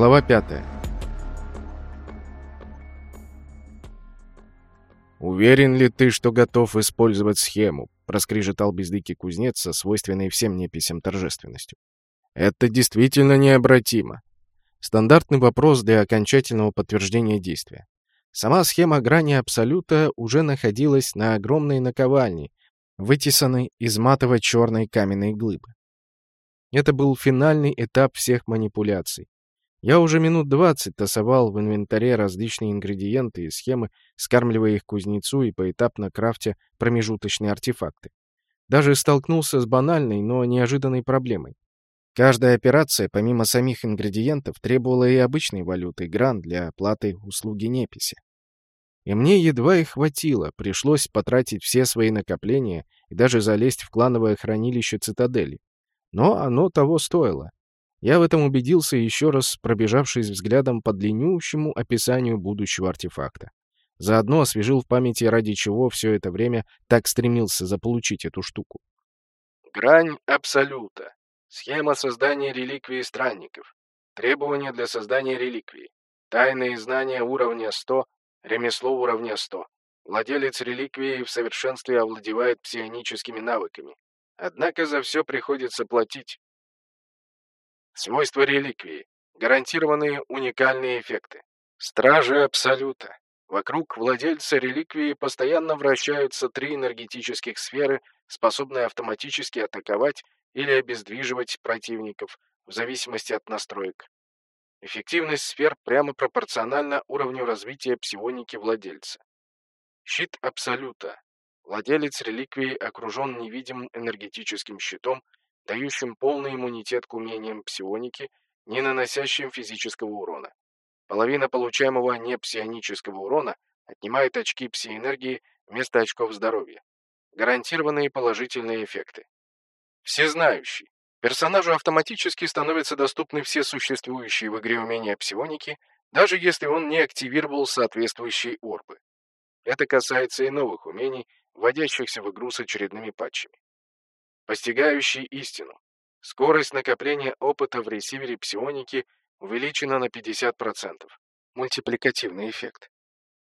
Глава 5. «Уверен ли ты, что готов использовать схему?» — проскрежетал безликий кузнец со свойственной всем неписям торжественностью. «Это действительно необратимо». Стандартный вопрос для окончательного подтверждения действия. Сама схема грани Абсолюта уже находилась на огромной наковальне, вытесанной из матово-черной каменной глыбы. Это был финальный этап всех манипуляций. Я уже минут двадцать тасовал в инвентаре различные ингредиенты и схемы, скармливая их кузнецу и поэтапно крафтя промежуточные артефакты. Даже столкнулся с банальной, но неожиданной проблемой. Каждая операция, помимо самих ингредиентов, требовала и обычной валюты гран для оплаты услуги неписи. И мне едва их хватило, пришлось потратить все свои накопления и даже залезть в клановое хранилище цитадели. Но оно того стоило. Я в этом убедился еще раз, пробежавшись взглядом по длиннющему описанию будущего артефакта. Заодно освежил в памяти, ради чего все это время так стремился заполучить эту штуку. Грань Абсолюта. Схема создания реликвии странников. Требования для создания реликвии. Тайные знания уровня 100, ремесло уровня 100. Владелец реликвии в совершенстве овладевает псионическими навыками. Однако за все приходится платить. Свойства реликвии. Гарантированные уникальные эффекты. Стражи Абсолюта. Вокруг владельца реликвии постоянно вращаются три энергетических сферы, способные автоматически атаковать или обездвиживать противников, в зависимости от настроек. Эффективность сфер прямо пропорциональна уровню развития псионики владельца. Щит Абсолюта. Владелец реликвии окружен невидимым энергетическим щитом, дающим полный иммунитет к умениям псионики, не наносящим физического урона. Половина получаемого непсионического урона отнимает очки псиэнергии вместо очков здоровья. Гарантированные положительные эффекты. Всезнающий. Персонажу автоматически становятся доступны все существующие в игре умения псионики, даже если он не активировал соответствующие орбы. Это касается и новых умений, вводящихся в игру с очередными патчами постигающий истину. Скорость накопления опыта в ресивере псионики увеличена на 50%. Мультипликативный эффект.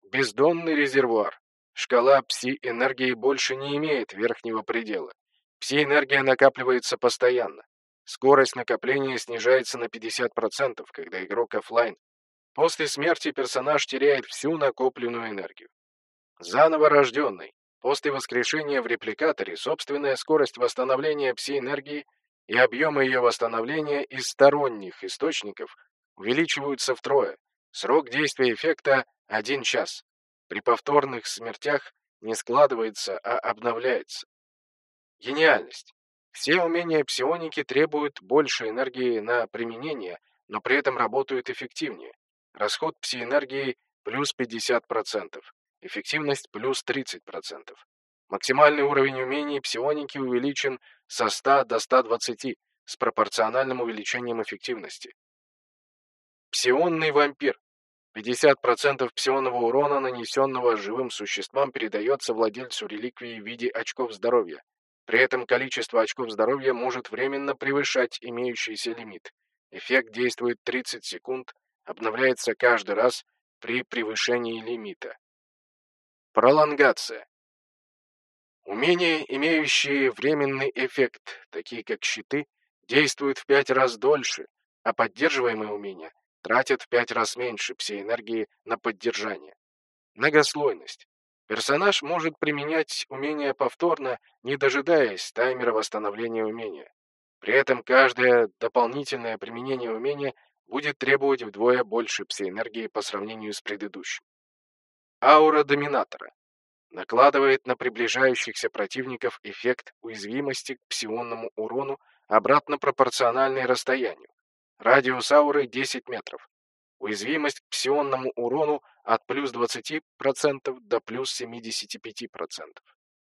Бездонный резервуар. Шкала пси-энергии больше не имеет верхнего предела. Пси-энергия накапливается постоянно. Скорость накопления снижается на 50%, когда игрок офлайн. После смерти персонаж теряет всю накопленную энергию. Заново рожденный. После воскрешения в репликаторе собственная скорость восстановления пси-энергии и объемы ее восстановления из сторонних источников увеличиваются втрое. Срок действия эффекта — один час. При повторных смертях не складывается, а обновляется. Гениальность. Все умения псионики требуют больше энергии на применение, но при этом работают эффективнее. Расход пси-энергии плюс 50%. Эффективность плюс 30%. Максимальный уровень умений псионики увеличен со 100 до 120 с пропорциональным увеличением эффективности. Псионный вампир. 50% псионного урона, нанесенного живым существам, передается владельцу реликвии в виде очков здоровья. При этом количество очков здоровья может временно превышать имеющийся лимит. Эффект действует 30 секунд, обновляется каждый раз при превышении лимита. Пролонгация. Умения, имеющие временный эффект, такие как щиты, действуют в пять раз дольше, а поддерживаемые умения тратят в пять раз меньше пси-энергии на поддержание. Многослойность. Персонаж может применять умения повторно, не дожидаясь таймера восстановления умения. При этом каждое дополнительное применение умения будет требовать вдвое больше пси-энергии по сравнению с предыдущим. Аура Доминатора. Накладывает на приближающихся противников эффект уязвимости к псионному урону обратно пропорциональный расстоянию. Радиус ауры 10 метров. Уязвимость к псионному урону от плюс 20% до плюс 75%.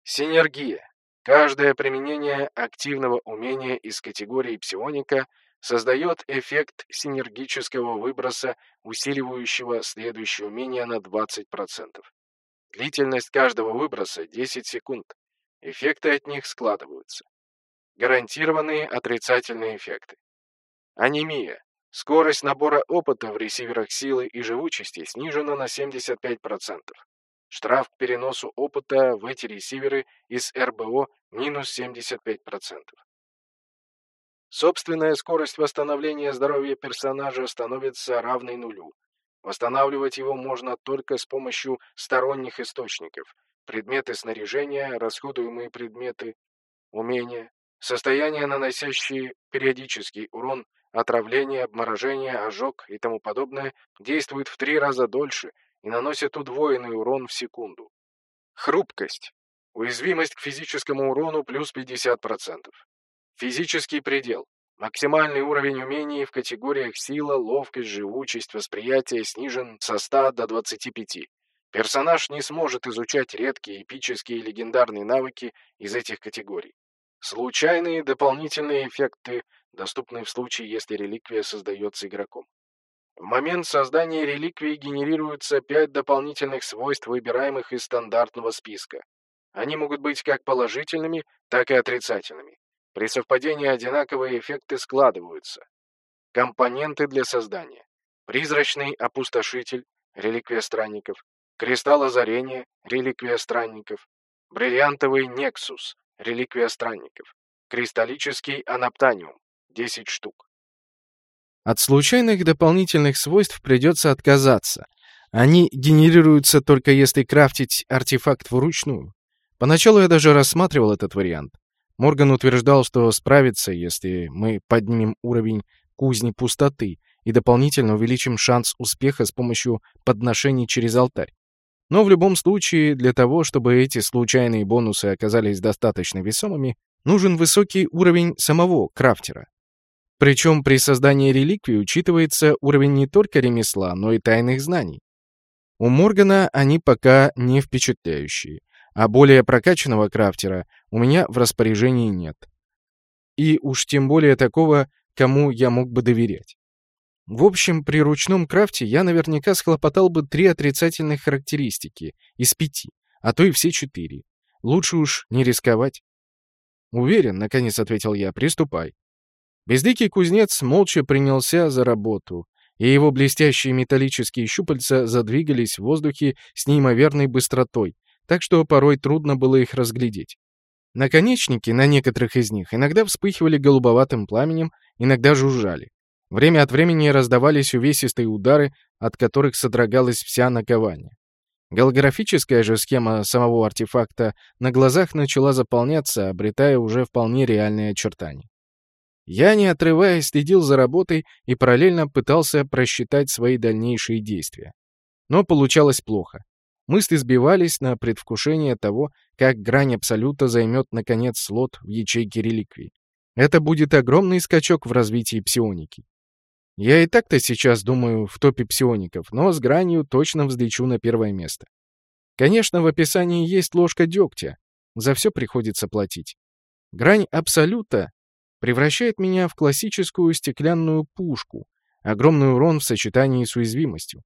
Синергия. Каждое применение активного умения из категории псионика создает эффект синергического выброса, усиливающего следующее умение на 20%. Длительность каждого выброса 10 секунд. Эффекты от них складываются. Гарантированные отрицательные эффекты. Анемия. Скорость набора опыта в ресиверах силы и живучести снижена на 75%. Штраф к переносу опыта в эти ресиверы из РБО минус 75%. Собственная скорость восстановления здоровья персонажа становится равной нулю. Восстанавливать его можно только с помощью сторонних источников. Предметы снаряжения, расходуемые предметы, умения, состояния, наносящие периодический урон, отравление, обморожение, ожог и тому подобное, действуют в три раза дольше и наносят удвоенный урон в секунду. Хрупкость. Уязвимость к физическому урону плюс 50%. Физический предел. Максимальный уровень умений в категориях сила, ловкость, живучесть, восприятие снижен со 100 до 25. Персонаж не сможет изучать редкие, эпические и легендарные навыки из этих категорий. Случайные дополнительные эффекты доступны в случае, если реликвия создается игроком. В момент создания реликвии генерируются пять дополнительных свойств, выбираемых из стандартного списка. Они могут быть как положительными, так и отрицательными. При совпадении одинаковые эффекты складываются. Компоненты для создания. Призрачный опустошитель, реликвия странников. Кристалл озарения, реликвия странников. Бриллиантовый нексус, реликвия странников. Кристаллический анаптаниум, 10 штук. От случайных дополнительных свойств придется отказаться. Они генерируются только если крафтить артефакт вручную. Поначалу я даже рассматривал этот вариант. Морган утверждал, что справится, если мы поднимем уровень кузни пустоты и дополнительно увеличим шанс успеха с помощью подношений через алтарь. Но в любом случае, для того, чтобы эти случайные бонусы оказались достаточно весомыми, нужен высокий уровень самого крафтера. Причем при создании реликвии учитывается уровень не только ремесла, но и тайных знаний. У Моргана они пока не впечатляющие, а более прокачанного крафтера у меня в распоряжении нет. И уж тем более такого, кому я мог бы доверять. В общем, при ручном крафте я наверняка схлопотал бы три отрицательных характеристики из пяти, а то и все четыре. Лучше уж не рисковать. «Уверен», — наконец ответил я, — «приступай». Бездикий кузнец молча принялся за работу, и его блестящие металлические щупальца задвигались в воздухе с неимоверной быстротой, так что порой трудно было их разглядеть. Наконечники на некоторых из них иногда вспыхивали голубоватым пламенем, иногда жужжали. Время от времени раздавались увесистые удары, от которых содрогалась вся наковальня. Голографическая же схема самого артефакта на глазах начала заполняться, обретая уже вполне реальные очертания. Я, не отрываясь, следил за работой и параллельно пытался просчитать свои дальнейшие действия. Но получалось плохо. Мысли сбивались на предвкушение того, как грань Абсолюта займет, наконец, слот в ячейке реликвий. Это будет огромный скачок в развитии псионики. Я и так-то сейчас думаю в топе псиоников, но с гранью точно взлечу на первое место. Конечно, в описании есть ложка дегтя. За все приходится платить. Грань Абсолюта превращает меня в классическую стеклянную пушку, огромный урон в сочетании с уязвимостью.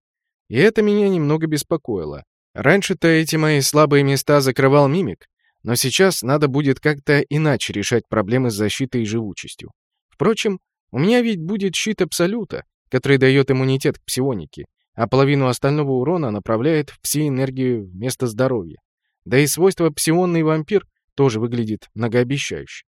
И это меня немного беспокоило. Раньше-то эти мои слабые места закрывал мимик, но сейчас надо будет как-то иначе решать проблемы с защитой и живучестью. Впрочем, у меня ведь будет щит Абсолюта, который дает иммунитет к псионике, а половину остального урона направляет в энергию вместо здоровья. Да и свойство псионный вампир тоже выглядит многообещающе.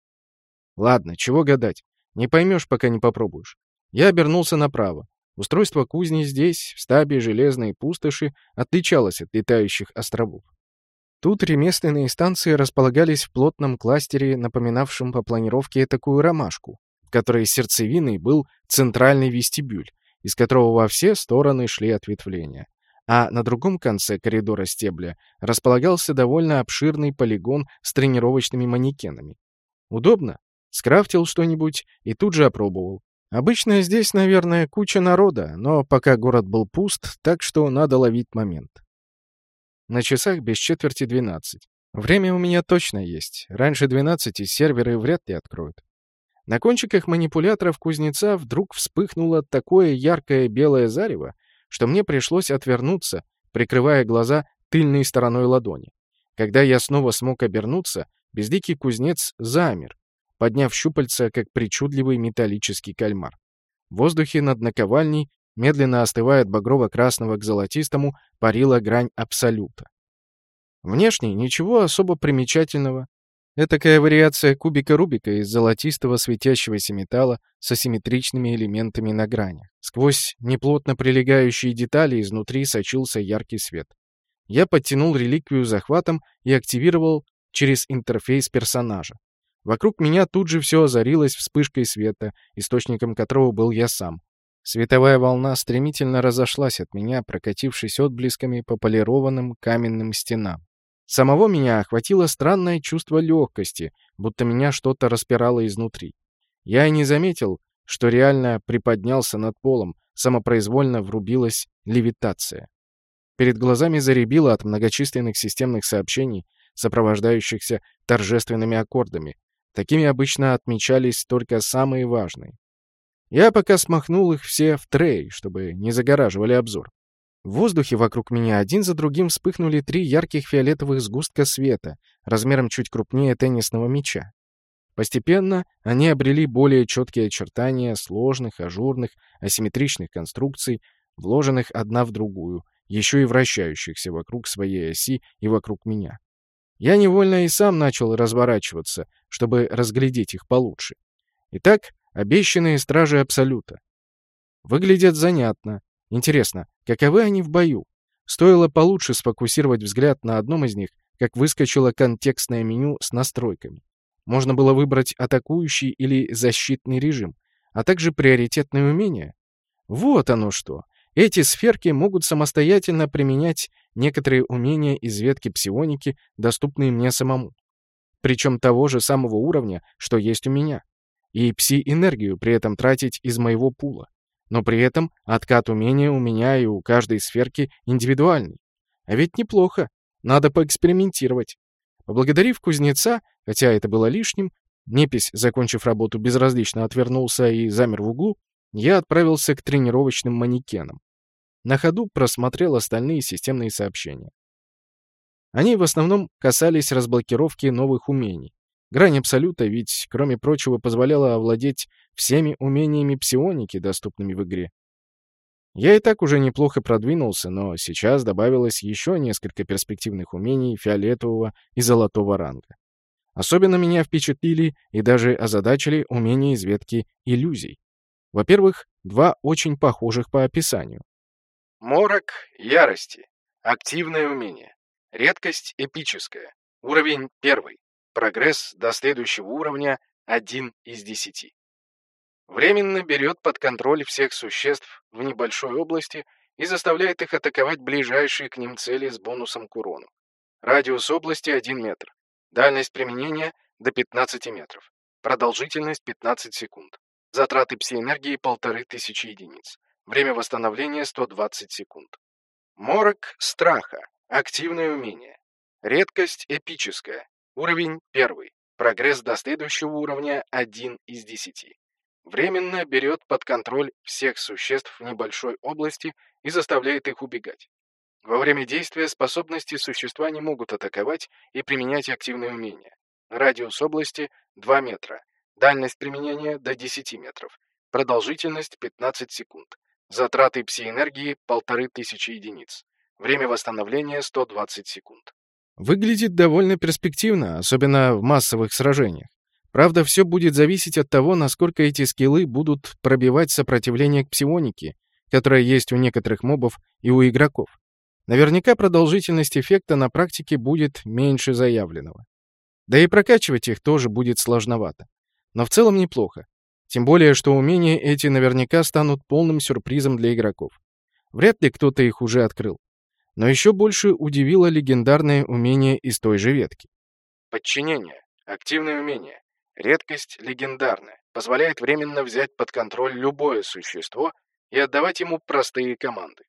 Ладно, чего гадать. Не поймешь, пока не попробуешь. Я обернулся направо. Устройство кузни здесь, в стабе железной пустоши, отличалось от летающих островов. Тут ремесленные станции располагались в плотном кластере, напоминавшем по планировке такую ромашку, в которой сердцевиной был центральный вестибюль, из которого во все стороны шли ответвления. А на другом конце коридора стебля располагался довольно обширный полигон с тренировочными манекенами. Удобно? Скрафтил что-нибудь и тут же опробовал. Обычно здесь, наверное, куча народа, но пока город был пуст, так что надо ловить момент. На часах без четверти двенадцать. Время у меня точно есть. Раньше двенадцати серверы вряд ли откроют. На кончиках манипуляторов кузнеца вдруг вспыхнуло такое яркое белое зарево, что мне пришлось отвернуться, прикрывая глаза тыльной стороной ладони. Когда я снова смог обернуться, бездикий кузнец замер, подняв щупальца, как причудливый металлический кальмар. В воздухе над наковальней, медленно остывая от багрово-красного к золотистому, парила грань абсолюта. Внешне ничего особо примечательного. Этакая вариация кубика Рубика из золотистого светящегося металла с асимметричными элементами на грани. Сквозь неплотно прилегающие детали изнутри сочился яркий свет. Я подтянул реликвию захватом и активировал через интерфейс персонажа. Вокруг меня тут же все озарилось вспышкой света, источником которого был я сам. Световая волна стремительно разошлась от меня, прокатившись отблесками по полированным каменным стенам. Самого меня охватило странное чувство легкости, будто меня что-то распирало изнутри. Я и не заметил, что реально приподнялся над полом, самопроизвольно врубилась левитация. Перед глазами заребило от многочисленных системных сообщений, сопровождающихся торжественными аккордами. Такими обычно отмечались только самые важные. Я пока смахнул их все в трей, чтобы не загораживали обзор. В воздухе вокруг меня один за другим вспыхнули три ярких фиолетовых сгустка света, размером чуть крупнее теннисного мяча. Постепенно они обрели более четкие очертания сложных, ажурных, асимметричных конструкций, вложенных одна в другую, еще и вращающихся вокруг своей оси и вокруг меня. Я невольно и сам начал разворачиваться, чтобы разглядеть их получше. Итак, обещанные стражи Абсолюта. Выглядят занятно. Интересно, каковы они в бою? Стоило получше сфокусировать взгляд на одном из них, как выскочило контекстное меню с настройками. Можно было выбрать атакующий или защитный режим, а также приоритетные умения. Вот оно что. Эти сферки могут самостоятельно применять некоторые умения из ветки псионики, доступные мне самому. Причем того же самого уровня, что есть у меня. И пси-энергию при этом тратить из моего пула. Но при этом откат умения у меня и у каждой сферки индивидуальный. А ведь неплохо. Надо поэкспериментировать. Поблагодарив кузнеца, хотя это было лишним, Непись, закончив работу, безразлично отвернулся и замер в углу, я отправился к тренировочным манекенам. На ходу просмотрел остальные системные сообщения. Они в основном касались разблокировки новых умений. Грань Абсолюта ведь, кроме прочего, позволяла овладеть всеми умениями псионики, доступными в игре. Я и так уже неплохо продвинулся, но сейчас добавилось еще несколько перспективных умений фиолетового и золотого ранга. Особенно меня впечатлили и даже озадачили умения из ветки иллюзий. Во-первых, два очень похожих по описанию. Морок ярости. Активное умение. Редкость эпическая. Уровень первый. Прогресс до следующего уровня 1 из 10. Временно берет под контроль всех существ в небольшой области и заставляет их атаковать ближайшие к ним цели с бонусом к урону. Радиус области 1 метр. Дальность применения до 15 метров. Продолжительность 15 секунд. Затраты пси-энергии 1500 единиц. Время восстановления 120 секунд. Морок страха. Активное умение. Редкость эпическая. Уровень 1. Прогресс до следующего уровня 1 из 10. Временно берет под контроль всех существ в небольшой области и заставляет их убегать. Во время действия способности существа не могут атаковать и применять активные умения. Радиус области 2 метра. Дальность применения до 10 метров. Продолжительность 15 секунд. Затраты пси-энергии — полторы тысячи единиц. Время восстановления — 120 секунд. Выглядит довольно перспективно, особенно в массовых сражениях. Правда, все будет зависеть от того, насколько эти скиллы будут пробивать сопротивление к псионике, которое есть у некоторых мобов и у игроков. Наверняка продолжительность эффекта на практике будет меньше заявленного. Да и прокачивать их тоже будет сложновато. Но в целом неплохо. Тем более, что умения эти наверняка станут полным сюрпризом для игроков. Вряд ли кто-то их уже открыл. Но еще больше удивило легендарное умение из той же ветки. Подчинение. Активное умение. Редкость легендарная. Позволяет временно взять под контроль любое существо и отдавать ему простые команды.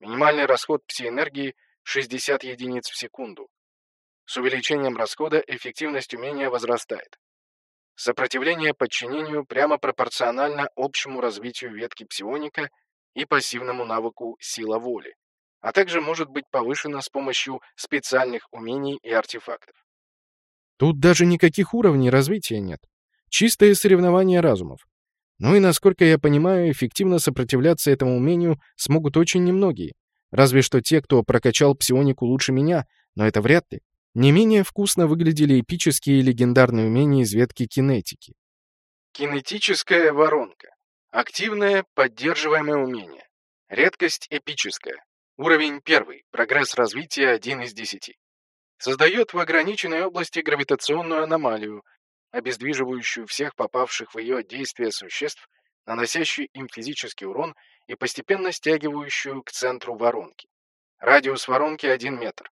Минимальный расход пси-энергии 60 единиц в секунду. С увеличением расхода эффективность умения возрастает. Сопротивление подчинению прямо пропорционально общему развитию ветки псионика и пассивному навыку сила воли, а также может быть повышено с помощью специальных умений и артефактов. Тут даже никаких уровней развития нет. Чистое соревнование разумов. Ну и, насколько я понимаю, эффективно сопротивляться этому умению смогут очень немногие. Разве что те, кто прокачал псионику лучше меня, но это вряд ли. Не менее вкусно выглядели эпические и легендарные умения из ветки кинетики. Кинетическая воронка. Активное, поддерживаемое умение. Редкость эпическая. Уровень 1. Прогресс развития 1 из 10. Создает в ограниченной области гравитационную аномалию, обездвиживающую всех попавших в ее действие существ, наносящую им физический урон и постепенно стягивающую к центру воронки. Радиус воронки 1 метр.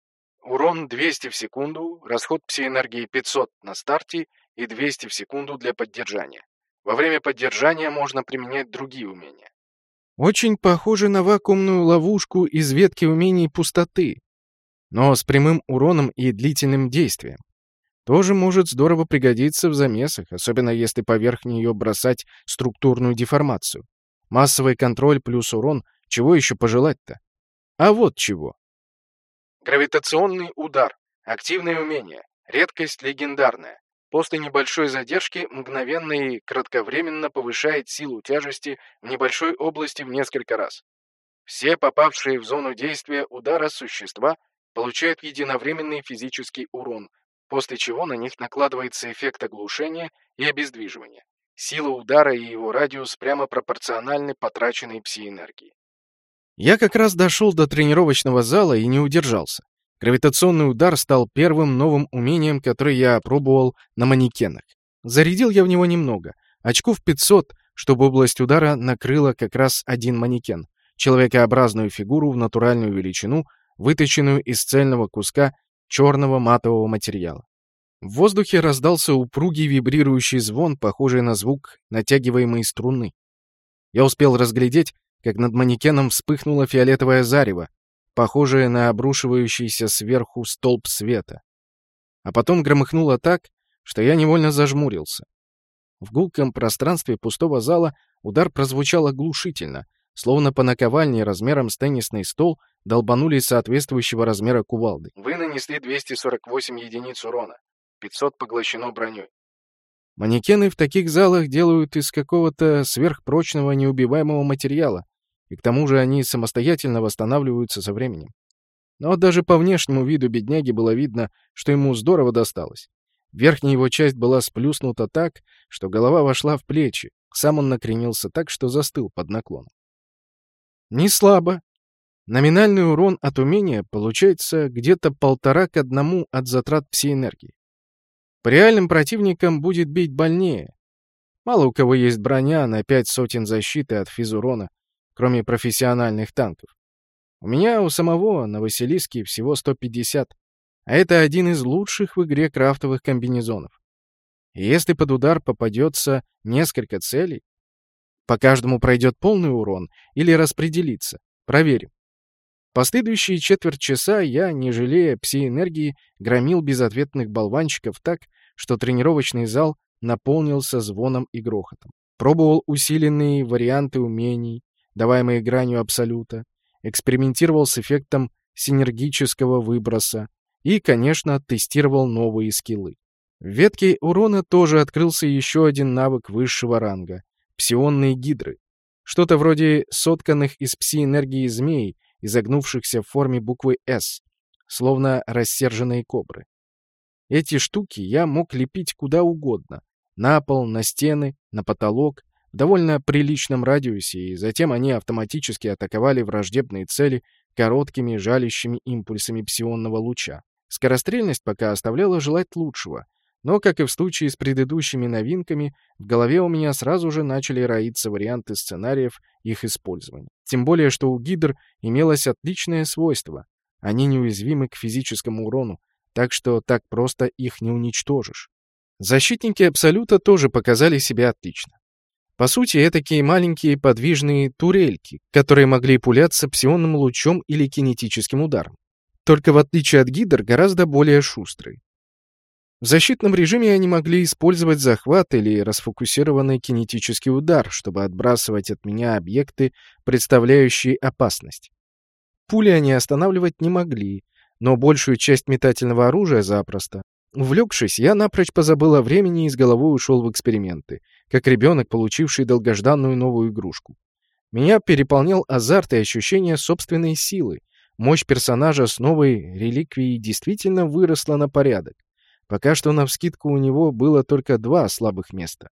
Урон 200 в секунду, расход псиэнергии 500 на старте и 200 в секунду для поддержания. Во время поддержания можно применять другие умения. Очень похоже на вакуумную ловушку из ветки умений пустоты, но с прямым уроном и длительным действием. Тоже может здорово пригодиться в замесах, особенно если поверх нее бросать структурную деформацию. Массовый контроль плюс урон, чего еще пожелать-то? А вот чего. Гравитационный удар. Активное умение. Редкость легендарная. После небольшой задержки мгновенно и кратковременно повышает силу тяжести в небольшой области в несколько раз. Все попавшие в зону действия удара существа получают единовременный физический урон, после чего на них накладывается эффект оглушения и обездвиживания. Сила удара и его радиус прямо пропорциональны потраченной пси-энергии. Я как раз дошел до тренировочного зала и не удержался. Гравитационный удар стал первым новым умением, которое я опробовал на манекенах. Зарядил я в него немного. Очков 500, чтобы область удара накрыла как раз один манекен. Человекообразную фигуру в натуральную величину, выточенную из цельного куска черного матового материала. В воздухе раздался упругий вибрирующий звон, похожий на звук натягиваемой струны. Я успел разглядеть, как над манекеном вспыхнуло фиолетовое зарево, похожее на обрушивающийся сверху столб света. А потом громыхнуло так, что я невольно зажмурился. В гулком пространстве пустого зала удар прозвучал оглушительно, словно по наковальне размером с теннисный стол долбанули соответствующего размера кувалды. Вы нанесли 248 единиц урона. 500 поглощено броней. Манекены в таких залах делают из какого-то сверхпрочного неубиваемого материала, и к тому же они самостоятельно восстанавливаются со временем. Но даже по внешнему виду бедняги было видно, что ему здорово досталось. Верхняя его часть была сплюснута так, что голова вошла в плечи, сам он накренился так, что застыл под наклоном. Не слабо. Номинальный урон от умения получается где-то полтора к одному от затрат псиэнергии. По реальным противникам будет бить больнее. Мало у кого есть броня на пять сотен защиты от физурона, кроме профессиональных танков. У меня у самого на Василиске всего 150, а это один из лучших в игре крафтовых комбинезонов. И если под удар попадется несколько целей, по каждому пройдет полный урон или распределится. Проверим. Последующие четверть часа я, не жалея пси-энергии, громил безответных болванчиков так, что тренировочный зал наполнился звоном и грохотом. Пробовал усиленные варианты умений, даваемые гранью абсолюта, экспериментировал с эффектом синергического выброса и, конечно, тестировал новые скиллы. В ветке урона тоже открылся еще один навык высшего ранга — псионные гидры. Что-то вроде сотканных из пси-энергии змей, изогнувшихся в форме буквы «С», словно рассерженные кобры. Эти штуки я мог лепить куда угодно — на пол, на стены, на потолок, в довольно приличном радиусе, и затем они автоматически атаковали враждебные цели короткими жалящими импульсами псионного луча. Скорострельность пока оставляла желать лучшего, но, как и в случае с предыдущими новинками, в голове у меня сразу же начали роиться варианты сценариев их использования. Тем более, что у гидр имелось отличное свойство. Они неуязвимы к физическому урону, так что так просто их не уничтожишь. Защитники Абсолюта тоже показали себя отлично. По сути, это такие маленькие подвижные турельки, которые могли пуляться псионным лучом или кинетическим ударом. Только в отличие от гидр, гораздо более шустрые. В защитном режиме они могли использовать захват или расфокусированный кинетический удар, чтобы отбрасывать от меня объекты, представляющие опасность. Пули они останавливать не могли, но большую часть метательного оружия запросто. Увлекшись, я напрочь позабыл о времени и с головой ушел в эксперименты. Как ребенок, получивший долгожданную новую игрушку. Меня переполнял азарт и ощущение собственной силы. Мощь персонажа с новой реликвией действительно выросла на порядок. Пока что навскидку у него было только два слабых места.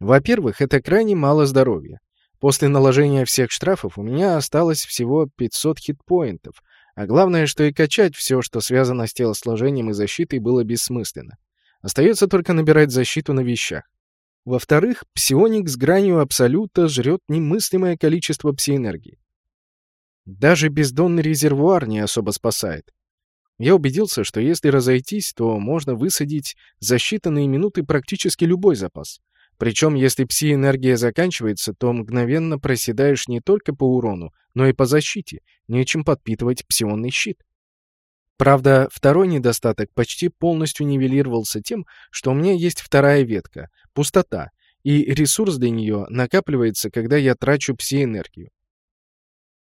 Во-первых, это крайне мало здоровья. После наложения всех штрафов у меня осталось всего 500 хитпоинтов, а главное, что и качать все, что связано с телосложением и защитой, было бессмысленно. Остается только набирать защиту на вещах. Во-вторых, псионик с гранью абсолюта жрет немыслимое количество псиэнергии. Даже бездонный резервуар не особо спасает. Я убедился, что если разойтись, то можно высадить за считанные минуты практически любой запас. Причем, если пси-энергия заканчивается, то мгновенно проседаешь не только по урону, но и по защите, нечем подпитывать псионный щит. Правда, второй недостаток почти полностью нивелировался тем, что у меня есть вторая ветка — пустота, и ресурс для нее накапливается, когда я трачу пси-энергию.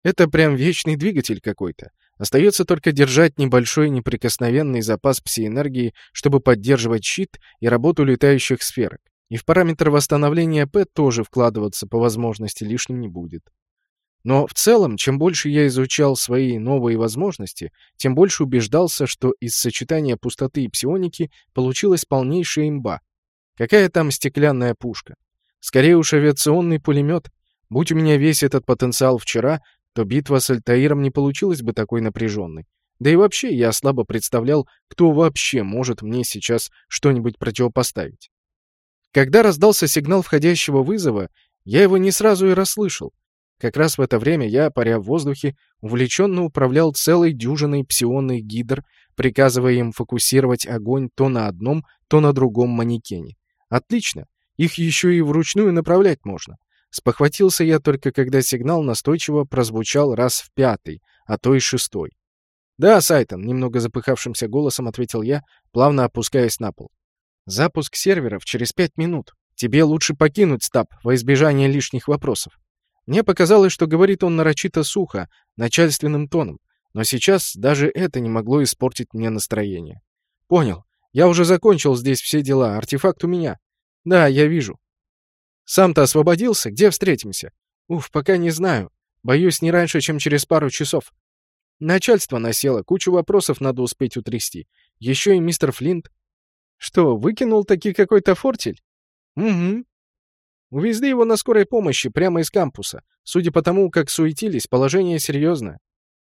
Это прям вечный двигатель какой-то. Остается только держать небольшой неприкосновенный запас пси-энергии, чтобы поддерживать щит и работу летающих сферок. И в параметр восстановления П тоже вкладываться по возможности лишним не будет. Но в целом, чем больше я изучал свои новые возможности, тем больше убеждался, что из сочетания пустоты и псионики получилась полнейшая имба. Какая там стеклянная пушка? Скорее уж авиационный пулемет. Будь у меня весь этот потенциал вчера, то битва с Альтаиром не получилась бы такой напряженной. Да и вообще я слабо представлял, кто вообще может мне сейчас что-нибудь противопоставить. Когда раздался сигнал входящего вызова, я его не сразу и расслышал. Как раз в это время я, паря в воздухе, увлеченно управлял целой дюжиной псионных гидр, приказывая им фокусировать огонь то на одном, то на другом манекене. Отлично, их еще и вручную направлять можно. Спохватился я только, когда сигнал настойчиво прозвучал раз в пятый, а то и шестой. «Да, Сайтон», — немного запыхавшимся голосом ответил я, плавно опускаясь на пол. «Запуск серверов через пять минут. Тебе лучше покинуть стаб во избежание лишних вопросов». Мне показалось, что говорит он нарочито сухо, начальственным тоном, но сейчас даже это не могло испортить мне настроение. «Понял. Я уже закончил здесь все дела, артефакт у меня. Да, я вижу. Сам-то освободился? Где встретимся? Уф, пока не знаю. Боюсь, не раньше, чем через пару часов. Начальство насело, кучу вопросов надо успеть утрясти. Еще и мистер Флинт. Что, выкинул таки какой-то фортель? Угу. Увезли его на скорой помощи прямо из кампуса. Судя по тому, как суетились, положение серьезное.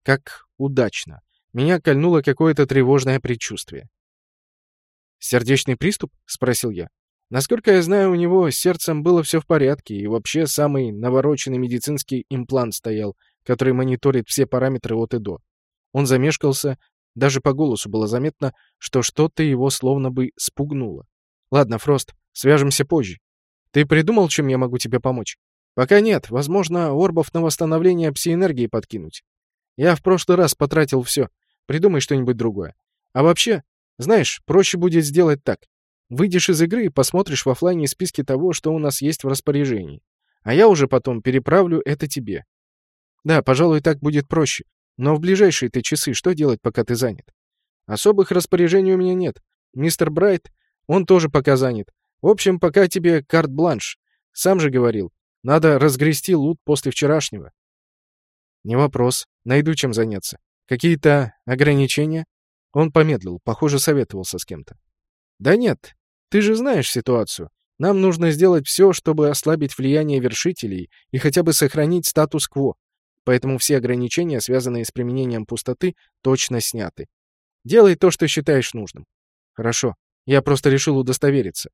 Как удачно. Меня кольнуло какое-то тревожное предчувствие. «Сердечный приступ?» — спросил я. Насколько я знаю, у него с сердцем было все в порядке, и вообще самый навороченный медицинский имплант стоял, который мониторит все параметры от и до. Он замешкался, даже по голосу было заметно, что что-то его словно бы спугнуло. «Ладно, Фрост, свяжемся позже. Ты придумал, чем я могу тебе помочь? Пока нет. Возможно, орбов на восстановление пси-энергии подкинуть. Я в прошлый раз потратил все. Придумай что-нибудь другое. А вообще, знаешь, проще будет сделать так. Выйдешь из игры и посмотришь в офлайне списки того, что у нас есть в распоряжении. А я уже потом переправлю это тебе. Да, пожалуй, так будет проще. Но в ближайшие-то часы что делать, пока ты занят? Особых распоряжений у меня нет. Мистер Брайт, он тоже пока занят. В общем, пока тебе карт-бланш. Сам же говорил, надо разгрести лут после вчерашнего. Не вопрос. Найду чем заняться. Какие-то ограничения? Он помедлил, похоже, советовался с кем-то. Да нет, ты же знаешь ситуацию. Нам нужно сделать все, чтобы ослабить влияние вершителей и хотя бы сохранить статус-кво. Поэтому все ограничения, связанные с применением пустоты, точно сняты. Делай то, что считаешь нужным. Хорошо. Я просто решил удостовериться.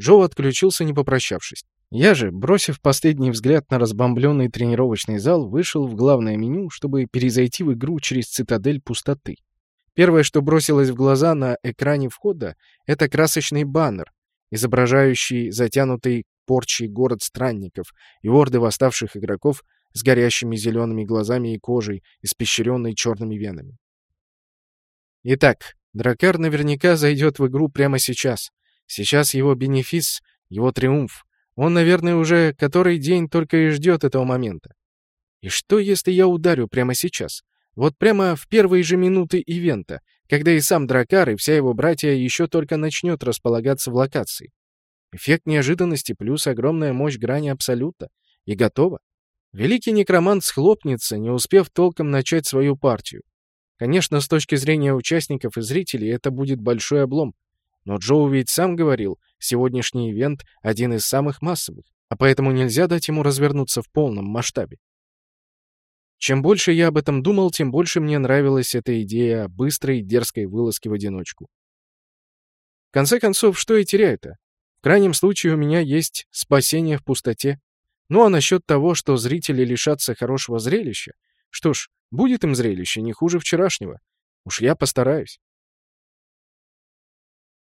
Джо отключился, не попрощавшись. Я же, бросив последний взгляд на разбомбленный тренировочный зал, вышел в главное меню, чтобы перезайти в игру через цитадель пустоты. Первое, что бросилось в глаза на экране входа, это красочный баннер, изображающий затянутый порчей город странников и орды восставших игроков с горящими зелеными глазами и кожей, испещренной черными венами. Итак, Дракар наверняка зайдет в игру прямо сейчас. Сейчас его бенефис, его триумф. Он, наверное, уже который день только и ждет этого момента. И что, если я ударю прямо сейчас? Вот прямо в первые же минуты ивента, когда и сам Дракар, и вся его братья еще только начнет располагаться в локации. Эффект неожиданности плюс огромная мощь грани Абсолюта. И готово. Великий некромант схлопнется, не успев толком начать свою партию. Конечно, с точки зрения участников и зрителей это будет большой облом. Но Джоу ведь сам говорил, сегодняшний ивент — один из самых массовых, а поэтому нельзя дать ему развернуться в полном масштабе. Чем больше я об этом думал, тем больше мне нравилась эта идея быстрой дерзкой вылазки в одиночку. В конце концов, что я теряю-то? В крайнем случае у меня есть спасение в пустоте. Ну а насчет того, что зрители лишатся хорошего зрелища, что ж, будет им зрелище не хуже вчерашнего. Уж я постараюсь.